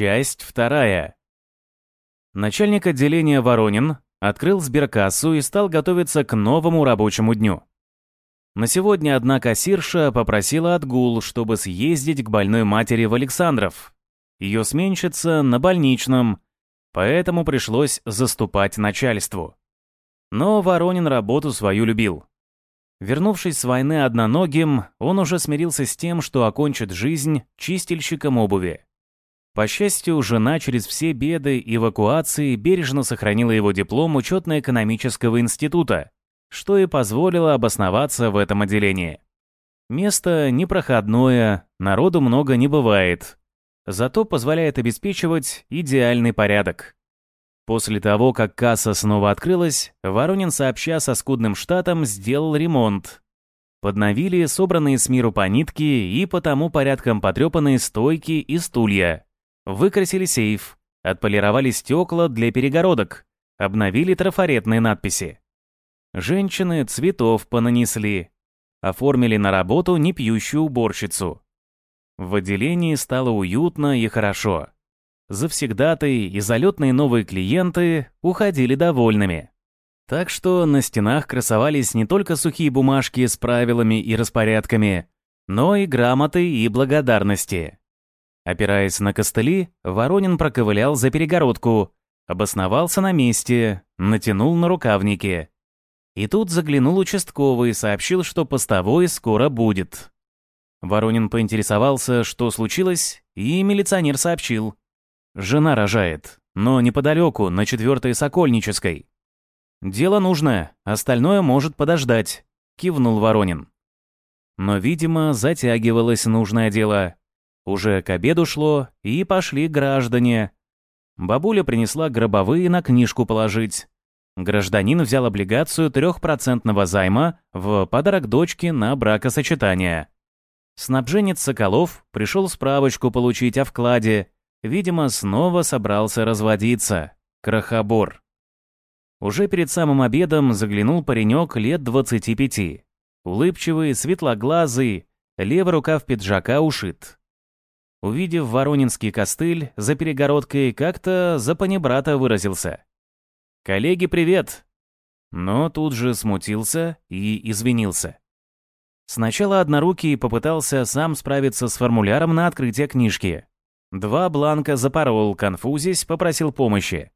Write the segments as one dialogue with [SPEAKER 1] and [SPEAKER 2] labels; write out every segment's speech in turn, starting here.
[SPEAKER 1] Часть вторая. Начальник отделения Воронин открыл сберкассу и стал готовиться к новому рабочему дню. На сегодня одна кассирша попросила отгул, чтобы съездить к больной матери в Александров. Ее сменщица на больничном, поэтому пришлось заступать начальству. Но Воронин работу свою любил. Вернувшись с войны одноногим, он уже смирился с тем, что окончит жизнь чистильщиком обуви. По счастью, жена через все беды эвакуации бережно сохранила его диплом учетно-экономического института, что и позволило обосноваться в этом отделении. Место непроходное, народу много не бывает, зато позволяет обеспечивать идеальный порядок. После того, как касса снова открылась, Воронин, сообща со скудным штатом, сделал ремонт. Подновили собранные с миру по нитке и потому порядком потрепанные стойки и стулья. Выкрасили сейф, отполировали стекла для перегородок, обновили трафаретные надписи. Женщины цветов понанесли, оформили на работу непьющую уборщицу. В отделении стало уютно и хорошо завсегдатые и залетные новые клиенты уходили довольными. Так что на стенах красовались не только сухие бумажки с правилами и распорядками, но и грамоты и благодарности. Опираясь на костыли, Воронин проковылял за перегородку, обосновался на месте, натянул на рукавники. И тут заглянул участковый и сообщил, что постовой скоро будет. Воронин поинтересовался, что случилось, и милиционер сообщил. Жена рожает, но неподалеку, на четвертой Сокольнической. Дело нужное, остальное может подождать, кивнул Воронин. Но, видимо, затягивалось нужное дело. Уже к обеду шло, и пошли граждане. Бабуля принесла гробовые на книжку положить. Гражданин взял облигацию трехпроцентного займа в подарок дочке на бракосочетание. Снабженец Соколов пришел справочку получить о вкладе Видимо, снова собрался разводиться. Крохобор. Уже перед самым обедом заглянул паренек лет 25. Улыбчивый, светлоглазый, левый рукав пиджака ушит. Увидев воронинский костыль за перегородкой, как-то за панибрата выразился. «Коллеги, привет!» Но тут же смутился и извинился. Сначала однорукий попытался сам справиться с формуляром на открытие книжки. Два бланка запорол, конфузись, попросил помощи.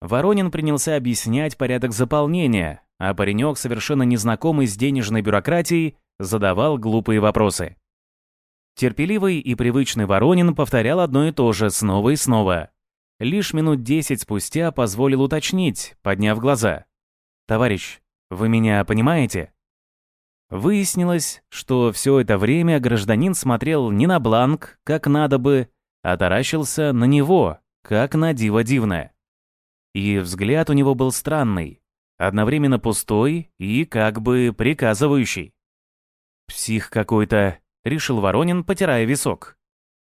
[SPEAKER 1] Воронин принялся объяснять порядок заполнения, а паренек, совершенно незнакомый с денежной бюрократией, задавал глупые вопросы. Терпеливый и привычный Воронин повторял одно и то же снова и снова. Лишь минут десять спустя позволил уточнить, подняв глаза. «Товарищ, вы меня понимаете?» Выяснилось, что все это время гражданин смотрел не на бланк, как надо бы, а таращился на него, как на диво дивное. И взгляд у него был странный, одновременно пустой и как бы приказывающий. «Псих какой-то», — решил Воронин, потирая висок.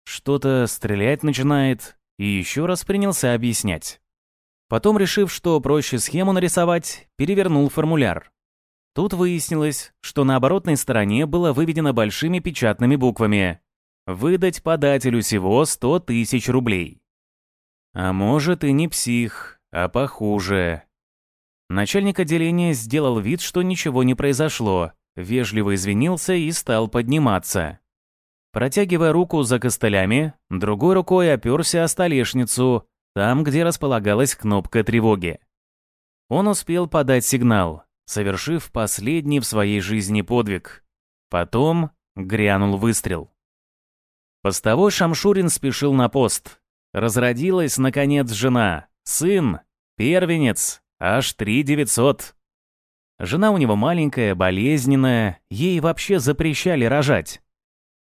[SPEAKER 1] Что-то стрелять начинает, и еще раз принялся объяснять. Потом, решив, что проще схему нарисовать, перевернул формуляр. Тут выяснилось, что на оборотной стороне было выведено большими печатными буквами Выдать подателю всего 100 тысяч рублей. А может и не псих, а похуже. Начальник отделения сделал вид, что ничего не произошло, вежливо извинился и стал подниматься. Протягивая руку за костылями, другой рукой оперся о столешницу, там, где располагалась кнопка тревоги. Он успел подать сигнал, совершив последний в своей жизни подвиг. Потом грянул выстрел. Постовой Шамшурин спешил на пост. Разродилась, наконец, жена. Сын, первенец, аж три девятьсот. Жена у него маленькая, болезненная, ей вообще запрещали рожать.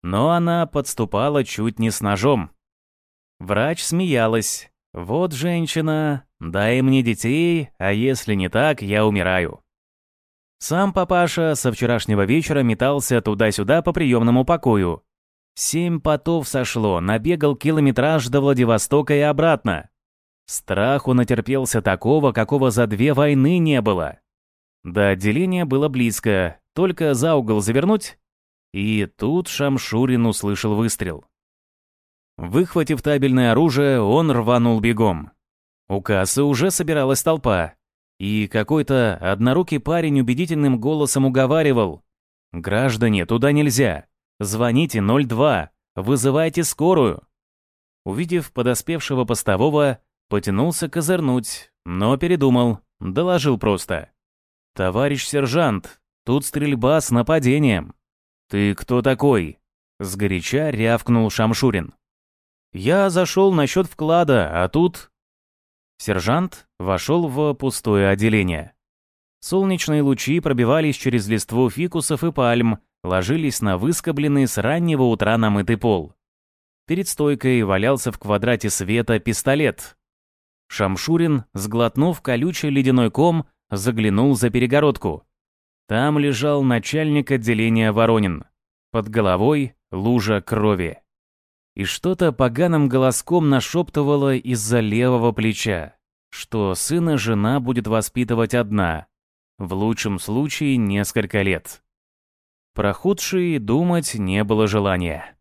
[SPEAKER 1] Но она подступала чуть не с ножом. Врач смеялась. «Вот женщина, дай мне детей, а если не так, я умираю». Сам папаша со вчерашнего вечера метался туда-сюда по приемному покою, Семь потов сошло, набегал километраж до Владивостока и обратно. Страху натерпелся такого, какого за две войны не было. До отделения было близко, только за угол завернуть, и тут Шамшурин услышал выстрел. Выхватив табельное оружие, он рванул бегом. У кассы уже собиралась толпа, и какой-то однорукий парень убедительным голосом уговаривал. «Граждане, туда нельзя. Звоните 02, вызывайте скорую». Увидев подоспевшего постового, потянулся козырнуть, но передумал, доложил просто. «Товарищ сержант, тут стрельба с нападением». «Ты кто такой?» — сгоряча рявкнул Шамшурин. «Я зашел насчет вклада, а тут Сержант вошел в пустое отделение. Солнечные лучи пробивались через листву фикусов и пальм, ложились на выскобленный с раннего утра намытый пол. Перед стойкой валялся в квадрате света пистолет. Шамшурин, сглотнув колючий ледяной ком, заглянул за перегородку. Там лежал начальник отделения Воронин. Под головой лужа крови и что-то поганым голоском нашептывало из-за левого плеча, что сына жена будет воспитывать одна, в лучшем случае несколько лет. Про худшие думать не было желания.